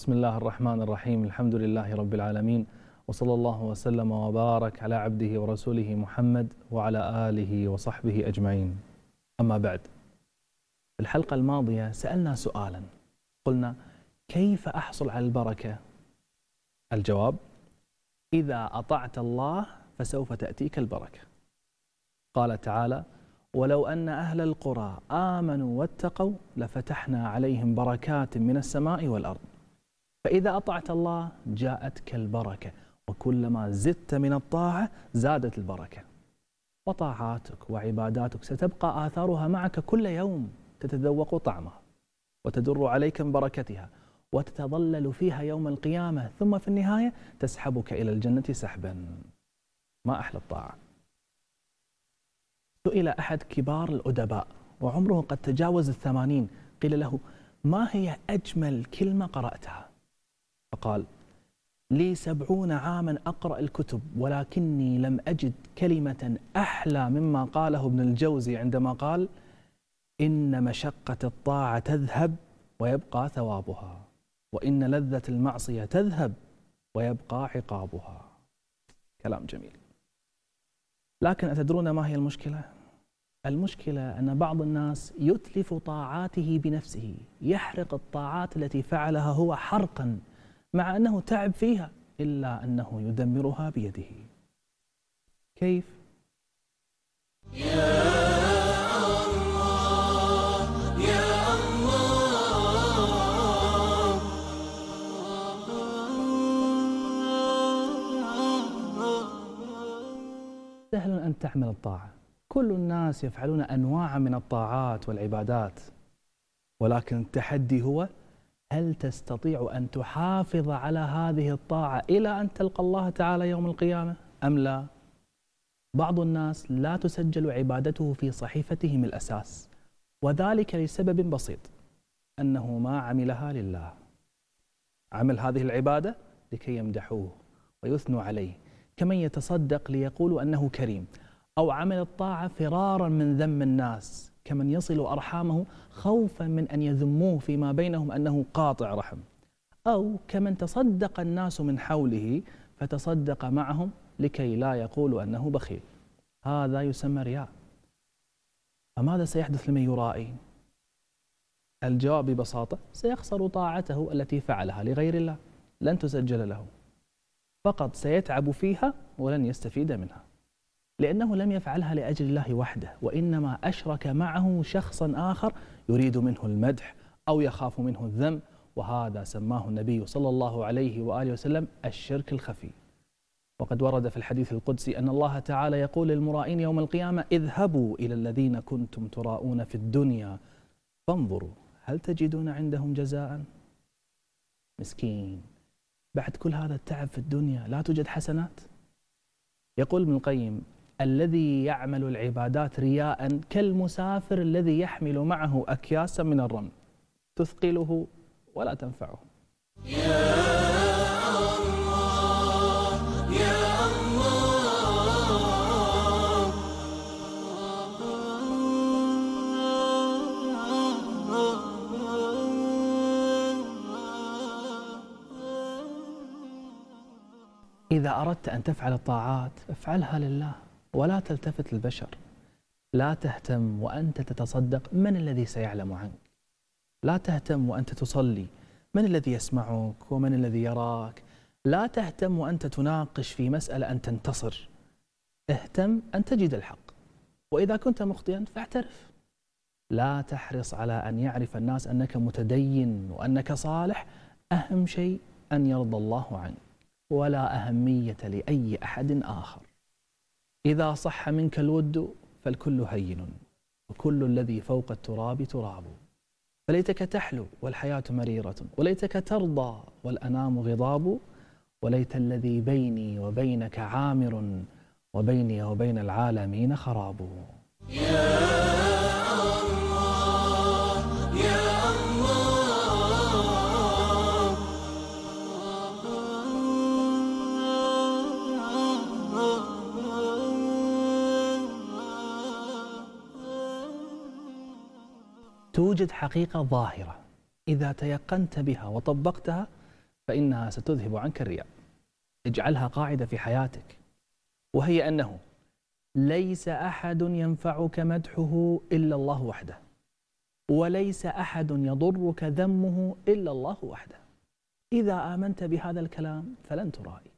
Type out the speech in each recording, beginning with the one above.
بسم الله الرحمن الرحيم الحمد لله رب العالمين وصلى الله وسلم وبارك على عبده ورسوله محمد وعلى آله وصحبه أجمعين أما بعد في الحلقة الماضية سألنا سؤالا قلنا كيف أحصل على البركة الجواب إذا أطعت الله فسوف تأتيك البركة قال تعالى ولو أن أهل القرى آمنوا واتقوا لفتحنا عليهم بركات من السماء والأرض فإذا أطعت الله جاءتك البركة وكلما زدت من الطاعة زادت البركة. وطاعاتك وعباداتك ستبقى آثارها معك كل يوم تتذوق طعمها وتدر عليك من بركتها وتتظلل فيها يوم القيامة ثم في النهاية تسحبك إلى الجنة سحبا. ما أحلى الطاعة. سئل أحد كبار الأدباء وعمره قد تجاوز الثمانين قيل له ما هي أجمل كلمة قرأتها؟ فقال لي سبعون عاما أقرأ الكتب ولكني لم أجد كلمة أحلى مما قاله ابن الجوزي عندما قال إن مشقة الطاعة تذهب ويبقى ثوابها وإن لذة المعصية تذهب ويبقى عقابها. كلام جميل. لكن أتدرون ما هي المشكلة؟ المشكلة أن بعض الناس يتلف طاعاته بنفسه يحرق الطاعات التي فعلها هو حرقا. مع أنه تعب فيها إلا أنه يدمرها بيده كيف؟ يا الله يا الله سهل أن تعمل الطاعة كل الناس يفعلون أنواع من الطاعات والعبادات ولكن التحدي هو هل تستطيع أن تحافظ على هذه الطاعة إلى أن تلقى الله تعالى يوم القيامة؟ أم لا؟ بعض الناس لا تسجل عبادته في صحيفتهم الأساس وذلك لسبب بسيط أنه ما عملها لله. عمل هذه العبادة لكي يمدحوه ويثنوا عليه كمن يتصدق ليقولوا أنه كريم أو عمل الطاعة فرارا من ذم الناس. كمن يصل أرحامه خوفا من أن يذموه فيما بينهم أنه قاطع رحم. أو كمن تصدق الناس من حوله فتصدق معهم لكي لا يقولوا أنه بخيل. هذا يسمى رياء. فماذا سيحدث لمن يرائي؟ الجواب ببساطة سيخسر طاعته التي فعلها لغير الله لن تسجل له. فقط سيتعب فيها ولن يستفيد منها. لأنه لم يفعلها لأجل الله وحده وإنما أشرك معه شخصا آخر يريد منه المدح أو يخاف منه الذم وهذا سماه النبي صلى الله عليه وآله وسلم الشرك الخفي. وقد ورد في الحديث القدسي أن الله تعالى يقول للمرائين يوم القيامة اذهبوا إلى الذين كنتم تراءون في الدنيا فانظروا هل تجدون عندهم جزاء؟ مسكين بعد كل هذا التعب في الدنيا لا توجد حسنات؟ يقول ابن القيم الذي يعمل العبادات رياء كالمسافر الذي يحمل معه أكياسا من الرمل. تثقله ولا تنفعه. يا الله يا الله إذا أردت أن تفعل الطاعات افعلها لله. ولا تلتفت للبشر. لا تهتم وأنت تتصدق من الذي سيعلم عنك. لا تهتم وأنت تصلي. من الذي يسمعك ومن الذي يراك. لا تهتم وأنت تناقش في مسألة أن تنتصر. اهتم أن تجد الحق. وإذا كنت مخطئا فاعترف. لا تحرص على أن يعرف الناس أنك متدين وأنك صالح. أهم شيء أن يرضى الله عنك. ولا أهمية لأي أحد آخر. إذا صح منك الود فالكل هين وكل الذي فوق التراب تراب. فليتك تحلو والحياة مريرة وليتك ترضى والأنام غضاب. وليت الذي بيني وبينك عامر وبيني وبين العالمين خراب. توجد حقيقة ظاهرة. إذا تيقنت بها وطبقتها فإنها ستذهب عنك الرياء. اجعلها قاعدة في حياتك. وهي أنه ليس أحد ينفعك مدحه إلا الله وحده. وليس أحد يضرك ذمه إلا الله وحده. إذا آمنت بهذا الكلام فلن ترائي.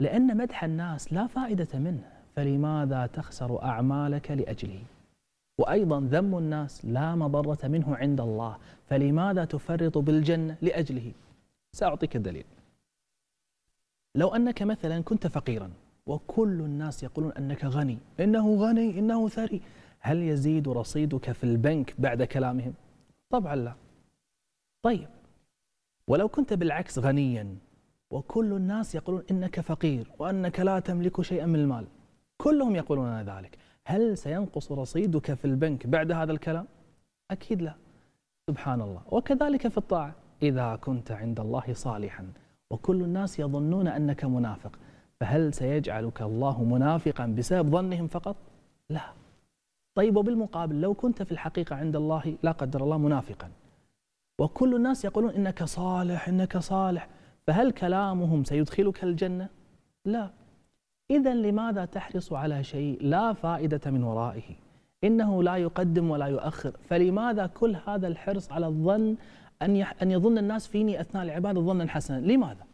لأن مدح الناس لا فائدة منه. فلماذا تخسر أعمالك لأجله؟ وأيضا ذم الناس لا مضرة منه عند الله. فلماذا تفرط بالجنة لأجله؟ سأعطيك الدليل. لو أنك مثلا كنت فقيرا وكل الناس يقولون أنك غني إنه غني إنه ثري هل يزيد رصيدك في البنك بعد كلامهم؟ طبعا لا. طيب ولو كنت بالعكس غنيا وكل الناس يقولون إنك فقير وأنك لا تملك شيئا من المال كلهم يقولون ذلك. هل سينقص رصيدك في البنك بعد هذا الكلام؟ أكيد لا. سبحان الله وكذلك في الطاعة. إذا كنت عند الله صالحا. وكل الناس يظنون أنك منافق. فهل سيجعلك الله منافقا بسبب ظنهم فقط؟ لا. طيب وبالمقابل لو كنت في الحقيقة عند الله لا قدر الله منافقا. وكل الناس يقولون إنك صالح إنك صالح. فهل كلامهم سيدخلك الجنة؟ لا. إذا لماذا تحرص على شيء لا فائدة من ورائه؟ إنه لا يقدم ولا يؤخر. فلماذا كل هذا الحرص على الظن أن أن يظن الناس فيني أثناء العبادة ظنا حسنا؟ لماذا؟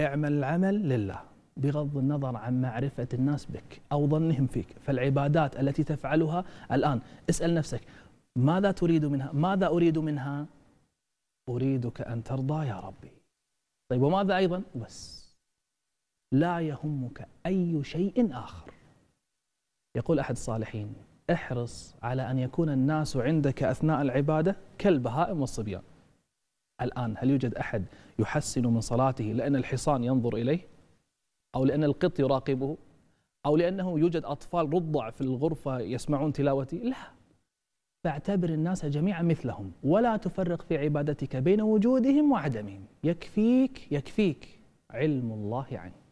اعمل العمل لله بغض النظر عن معرفة الناس بك أو ظنهم فيك. فالعبادات التي تفعلها الآن اسأل نفسك ماذا تريد منها؟ ماذا أريد منها؟ أريدك أن ترضى يا ربي. طيب وماذا أيضا؟ بس لا يهمك أي شيء آخر. يقول أحد الصالحين احرص على أن يكون الناس عندك أثناء العبادة كالبهائم والصبيان. الآن هل يوجد أحد يحسن من صلاته لأن الحصان ينظر إليه؟ أو لأن القط يراقبه؟ أو لأنه يوجد أطفال رضع في الغرفة يسمعون تلاوتي؟ لا. فاعتبر الناس جميعا مثلهم ولا تفرق في عبادتك بين وجودهم وعدمهم. يكفيك يكفيك علم الله عنك.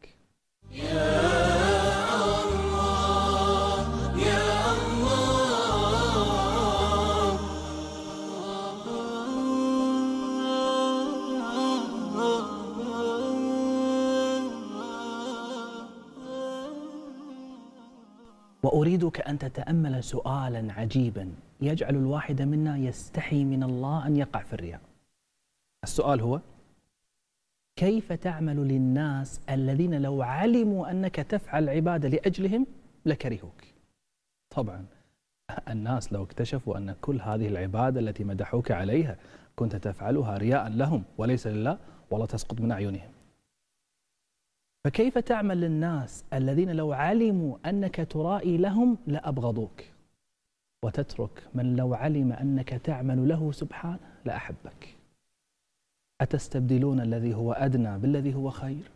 وأريدك أن تتأمل سؤالا عجيبا يجعل الواحد منا يستحي من الله أن يقع في الرياء. السؤال هو؟ كيف تعمل للناس الذين لو علموا أنك تفعل العبادة لأجلهم لكرهوك؟ طبعا الناس لو اكتشفوا أن كل هذه العبادة التي مدحوك عليها كنت تفعلها رياء لهم وليس لله والله تسقط من أعينهم. فكيف تعمل للناس الذين لو علموا أنك ترائي لهم لأبغضوك؟ وتترك من لو علم أنك تعمل له سبحانه لأحبك. أتستبدلون الذي هو أدنى بالذي هو خير؟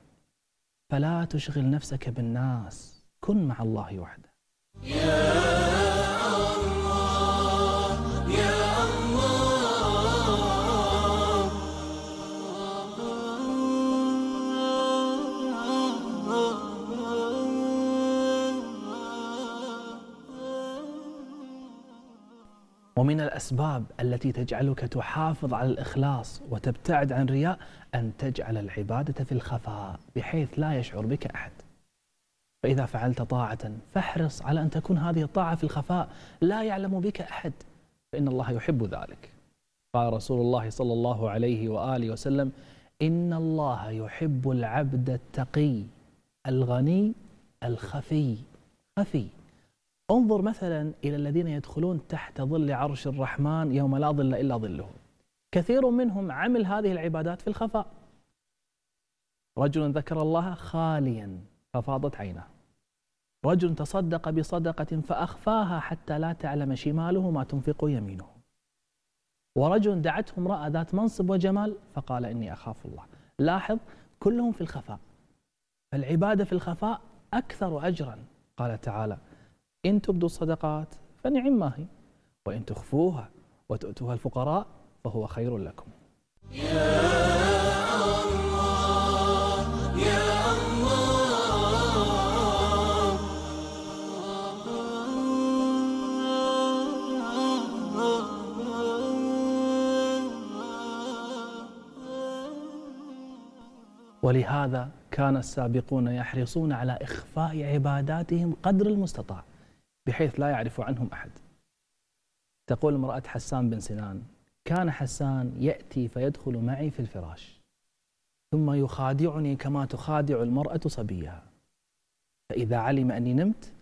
فلا تشغل نفسك بالناس كن مع الله وحده. ومن الأسباب التي تجعلك تحافظ على الإخلاص وتبتعد عن الرياء أن تجعل العبادة في الخفاء بحيث لا يشعر بك أحد. فإذا فعلت طاعة فاحرص على أن تكون هذه الطاعة في الخفاء. لا يعلم بك أحد. فإن الله يحب ذلك. قال رسول الله صلى الله عليه وآله وسلم إن الله يحب العبد التقي الغني الخفي. خفي. انظر مثلا إلى الذين يدخلون تحت ظل عرش الرحمن يوم لا ظل إلا ظله كثير منهم عمل هذه العبادات في الخفاء. رجل ذكر الله خاليا ففاضت عينه رجل تصدق بصدقة فأخفاها حتى لا تعلم شماله ما تنفق يمينه. ورجل دعته امرأة ذات منصب وجمال فقال إني أخاف الله. لاحظ كلهم في الخفاء. فالعبادة في الخفاء أكثر أجرا. قال تعالى إن تبدوا الصدقات فنعم ما هي وإن تخفوها وتؤتوها الفقراء فهو خير لكم. يا الله يا الله ولهذا كان السابقون يحرصون على إخفاء عباداتهم قدر المستطاع. بحيث لا يعرف عنهم أحد. تقول امرأة حسان بن سنان كان حسان يأتي فيدخل معي في الفراش ثم يخادعني كما تخادع المرأة صبيها. فإذا علم أني نمت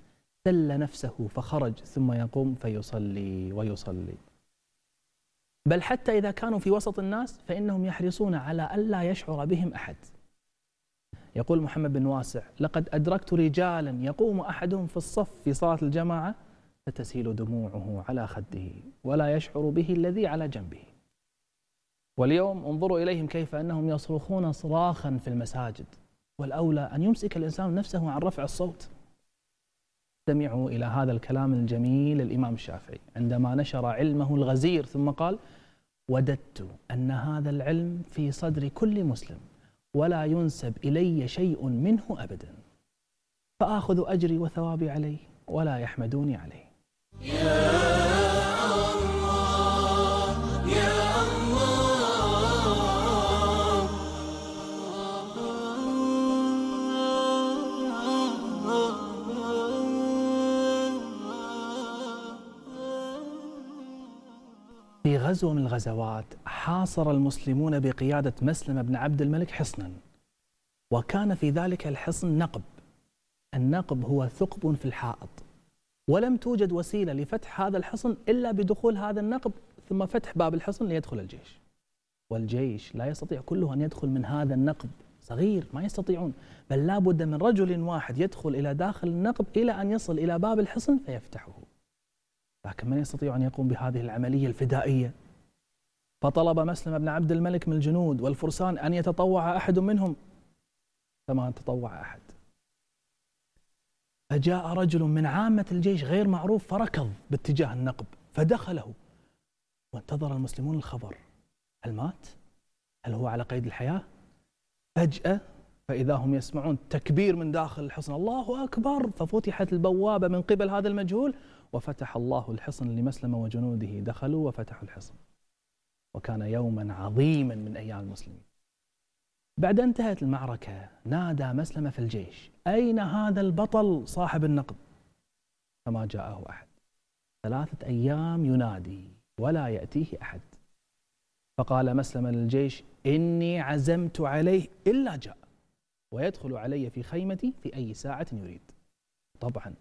سل نفسه فخرج ثم يقوم فيصلي ويصلي. بل حتى إذا كانوا في وسط الناس فإنهم يحرصون على ألا يشعر بهم أحد. يقول محمد بن واسع لقد أدركت رجالا يقوم أحدهم في الصف في صلاة الجماعة فتسيل دموعه على خده ولا يشعر به الذي على جنبه. واليوم انظروا إليهم كيف أنهم يصرخون صراخا في المساجد والأولى أن يمسك الإنسان نفسه عن رفع الصوت. استمعوا إلى هذا الكلام الجميل للإمام الشافعي عندما نشر علمه الغزير ثم قال وددت أن هذا العلم في صدر كل مسلم. ولا ينسب إلي شيء منه أبدا. فآخذ أجري وثوابي عليه ولا يحمدوني عليه. في غزوة من الغزوات حاصر المسلمون بقيادة مسلم بن عبد الملك حصنا. وكان في ذلك الحصن نقب. النقب هو ثقب في الحائط. ولم توجد وسيلة لفتح هذا الحصن إلا بدخول هذا النقب ثم فتح باب الحصن ليدخل الجيش. والجيش لا يستطيع كله أن يدخل من هذا النقب. صغير ما يستطيعون. بل لا بد من رجل واحد يدخل إلى داخل النقب إلى أن يصل إلى باب الحصن فيفتحه. لكن من يستطيع أن يقوم بهذه العملية الفدائية؟ فطلب مسلم بن عبد الملك من الجنود والفرسان أن يتطوع أحد منهم. فما تطوع أحد. فجاء رجل من عامة الجيش غير معروف فركض باتجاه النقب فدخله وانتظر المسلمون الخبر. هل مات؟ هل هو على قيد الحياة؟ فجأة فإذا هم يسمعون تكبير من داخل الحصن الله أكبر! ففتحت البوابة من قبل هذا المجهول وفتح الله الحصن لمسلم وجنوده دخلوا وفتحوا الحصن. وكان يوما عظيما من أيام المسلمين. بعد انتهت المعركة نادى مسلم في الجيش أين هذا البطل صاحب النقد فما جاءه أحد. ثلاثة أيام ينادي ولا يأتيه أحد. فقال مسلم للجيش إني عزمت عليه إلا جاء ويدخل علي في خيمتي في أي ساعة يريد. طبعا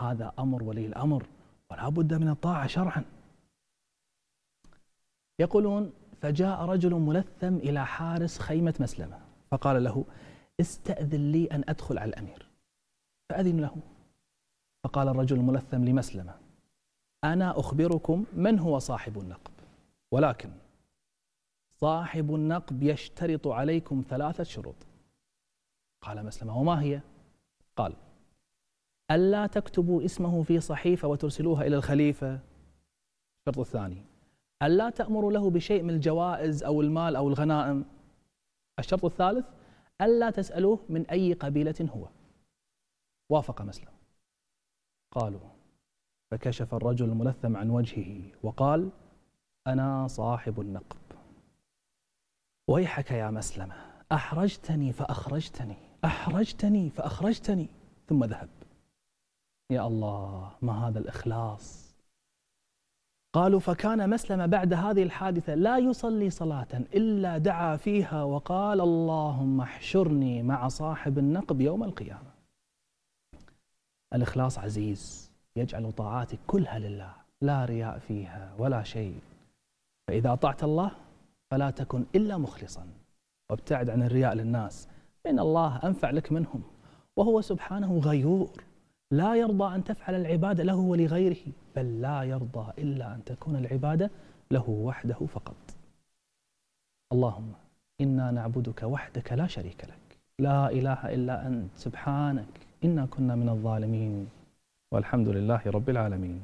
هذا أمر ولي الأمر ولا بد من الطاعة شرعا. يقولون فجاء رجل ملثم إلى حارس خيمة مسلمة فقال له استأذن لي أن أدخل على الأمير. فأذن له. فقال الرجل الملثم لمسلمة أنا أخبركم من هو صاحب النقب. ولكن صاحب النقب يشترط عليكم ثلاثة شروط. قال مسلمة وما هي؟ قال ألا تكتبوا اسمه في صحيفة وترسلوها إلى الخليفة؟ الشرط الثاني. ألا تأمروا له بشيء من الجوائز أو المال أو الغنائم؟ الشرط الثالث ألا تسألوه من أي قبيلة هو. وافق مسلم. قالوا فكشف الرجل الملثم عن وجهه وقال أنا صاحب النقب. ويحك يا مسلمة أحرجتني فأخرجتني أحرجتني فأخرجتني ثم ذهب. يا الله ما هذا الإخلاص؟ قالوا فكان مسلم بعد هذه الحادثة لا يصلي صلاة إلا دعا فيها وقال اللهم احشرني مع صاحب النقب يوم القيامة. الإخلاص عزيز يجعل طاعاتك كلها لله لا رياء فيها ولا شيء. فإذا أطعت الله فلا تكن إلا مخلصا. وابتعد عن الرياء للناس فإن الله أنفع لك منهم وهو سبحانه غيور. لا يرضى أن تفعل العبادة له ولغيره بل لا يرضى إلا أن تكون العبادة له وحده فقط. اللهم إنا نعبدك وحدك لا شريك لك. لا إله إلا أنت سبحانك. إنا كنا من الظالمين. والحمد لله رب العالمين.